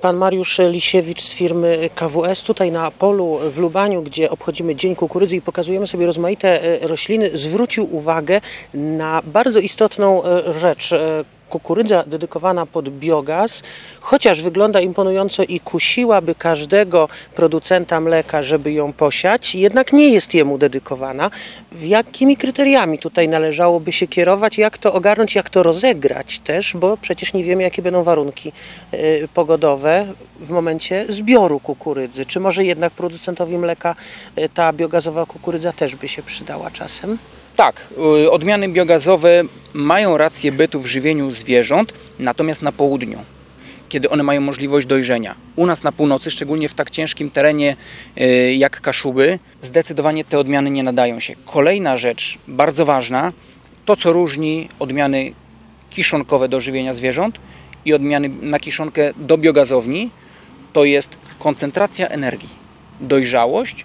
Pan Mariusz Lisiewicz z firmy KWS tutaj na polu w Lubaniu, gdzie obchodzimy Dzień Kukurydzy i pokazujemy sobie rozmaite e, rośliny, zwrócił uwagę na bardzo istotną e, rzecz. Kukurydza dedykowana pod biogaz, chociaż wygląda imponująco i kusiłaby każdego producenta mleka, żeby ją posiać, jednak nie jest jemu dedykowana. Jakimi kryteriami tutaj należałoby się kierować, jak to ogarnąć, jak to rozegrać też, bo przecież nie wiemy, jakie będą warunki y, pogodowe w momencie zbioru kukurydzy. Czy może jednak producentowi mleka y, ta biogazowa kukurydza też by się przydała czasem? Tak, y, odmiany biogazowe mają rację bytu w żywieniu zwierząt, natomiast na południu, kiedy one mają możliwość dojrzenia. U nas na północy, szczególnie w tak ciężkim terenie y, jak Kaszuby, zdecydowanie te odmiany nie nadają się. Kolejna rzecz, bardzo ważna, to co różni odmiany kiszonkowe do żywienia zwierząt i odmiany na kiszonkę do biogazowni, to jest koncentracja energii, dojrzałość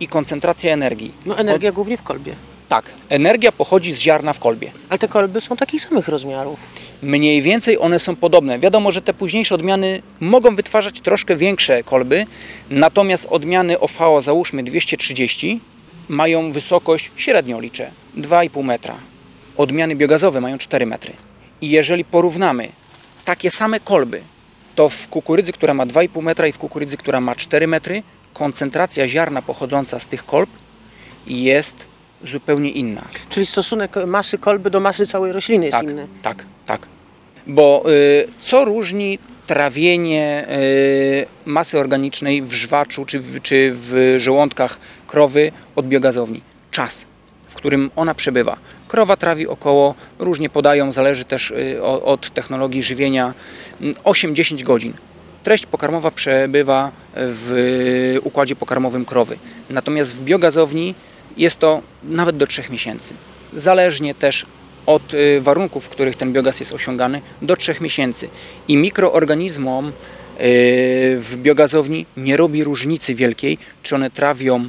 i koncentracja energii. No energia głównie w kolbie. Tak, energia pochodzi z ziarna w kolbie. Ale te kolby są takich samych rozmiarów. Mniej więcej one są podobne. Wiadomo, że te późniejsze odmiany mogą wytwarzać troszkę większe kolby, natomiast odmiany OVO, załóżmy 230, mają wysokość, średnio liczę, 2,5 metra. Odmiany biogazowe mają 4 metry. I jeżeli porównamy takie same kolby, to w kukurydzy, która ma 2,5 metra i w kukurydzy, która ma 4 metry, koncentracja ziarna pochodząca z tych kolb jest zupełnie inna. Czyli stosunek masy kolby do masy całej rośliny jest Tak, inny. tak, tak. Bo y, co różni trawienie y, masy organicznej w żwaczu czy w, czy w żołądkach krowy od biogazowni? Czas, w którym ona przebywa. Krowa trawi około, różnie podają, zależy też y, od technologii żywienia, mm, 8-10 godzin. Treść pokarmowa przebywa w układzie pokarmowym krowy. Natomiast w biogazowni jest to nawet do 3 miesięcy. Zależnie też od y, warunków, w których ten biogaz jest osiągany, do 3 miesięcy. I mikroorganizmom y, w biogazowni nie robi różnicy wielkiej, czy one trawią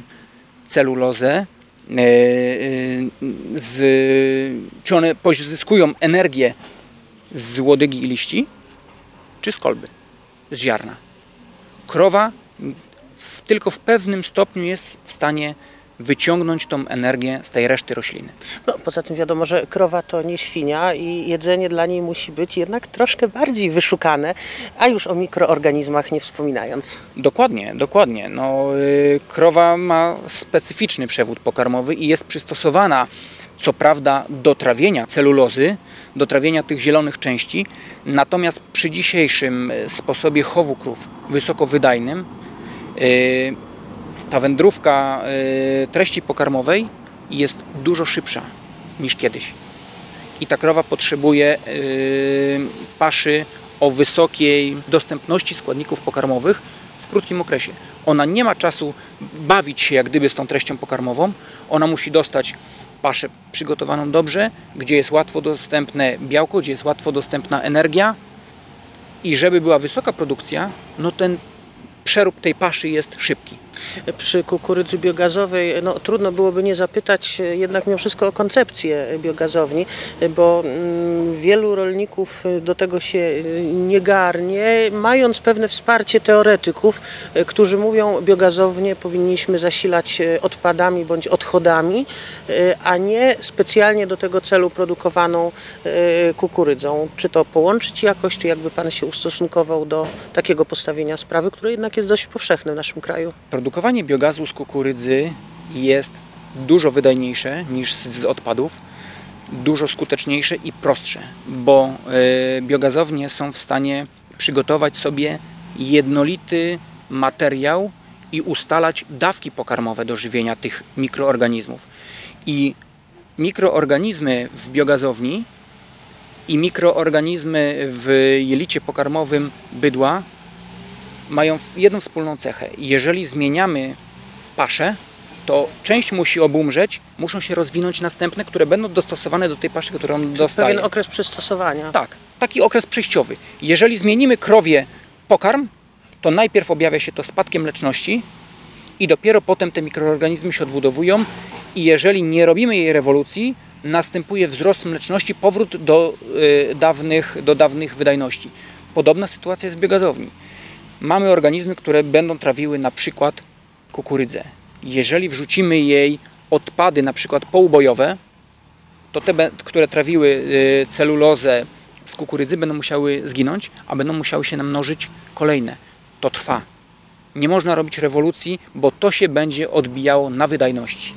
celulozę, y, z, czy one pozyskują energię z łodygi i liści, czy z kolby, z ziarna. Krowa w, tylko w pewnym stopniu jest w stanie wyciągnąć tą energię z tej reszty rośliny. No, poza tym wiadomo, że krowa to nie świnia i jedzenie dla niej musi być jednak troszkę bardziej wyszukane, a już o mikroorganizmach nie wspominając. Dokładnie, dokładnie. No, y, krowa ma specyficzny przewód pokarmowy i jest przystosowana, co prawda, do trawienia celulozy, do trawienia tych zielonych części, natomiast przy dzisiejszym y, sposobie chowu krów wysokowydajnym, y, ta wędrówka y, treści pokarmowej jest dużo szybsza niż kiedyś. I ta krowa potrzebuje y, paszy o wysokiej dostępności składników pokarmowych w krótkim okresie. Ona nie ma czasu bawić się jak gdyby z tą treścią pokarmową. Ona musi dostać paszę przygotowaną dobrze, gdzie jest łatwo dostępne białko, gdzie jest łatwo dostępna energia. I żeby była wysoka produkcja, no ten przerób tej paszy jest szybki. Przy kukurydzy biogazowej no, trudno byłoby nie zapytać e, jednak mimo wszystko o koncepcję biogazowni, e, bo mm, wielu rolników e, do tego się nie garnie, mając pewne wsparcie teoretyków, którzy mówią biogazownie powinniśmy zasilać odpadami bądź odchodami, a nie specjalnie do tego celu produkowaną kukurydzą. Czy to połączyć jakoś, czy jakby Pan się ustosunkował do takiego postawienia sprawy, które jednak jest dość powszechne w naszym kraju? Produkowanie biogazu z kukurydzy jest dużo wydajniejsze niż z, odpadów, dużo skuteczniejsze i prostsze, bo y, biogazownie są w stanie przygotować sobie jednolity materiał i ustalać dawki pokarmowe do żywienia tych mikroorganizmów. I mikroorganizmy w biogazowni i mikroorganizmy w jelicie pokarmowym bydła mają jedną wspólną cechę. Jeżeli zmieniamy paszę, to część musi obumrzeć, muszą się rozwinąć następne, które będą dostosowane do tej paszy, którą on dostaje. Pewien okres przystosowania. Tak, taki okres przejściowy. Jeżeli zmienimy krowie pokarm, to najpierw objawia się to spadkiem mleczności i dopiero potem te mikroorganizmy się odbudowują i jeżeli nie robimy jej rewolucji, następuje wzrost mleczności, powrót do, y, dawnych, do dawnych wydajności. Podobna sytuacja jest w biogazowni. Mamy organizmy, które będą trawiły na przykład kukurydzę. Jeżeli wrzucimy jej odpady, na przykład poubojowe, to te, które trawiły y, celulozę z kukurydzy, będą musiały zginąć, a będą musiały się namnożyć kolejne. To trwa. Nie można robić rewolucji, bo to się będzie odbijało na wydajności.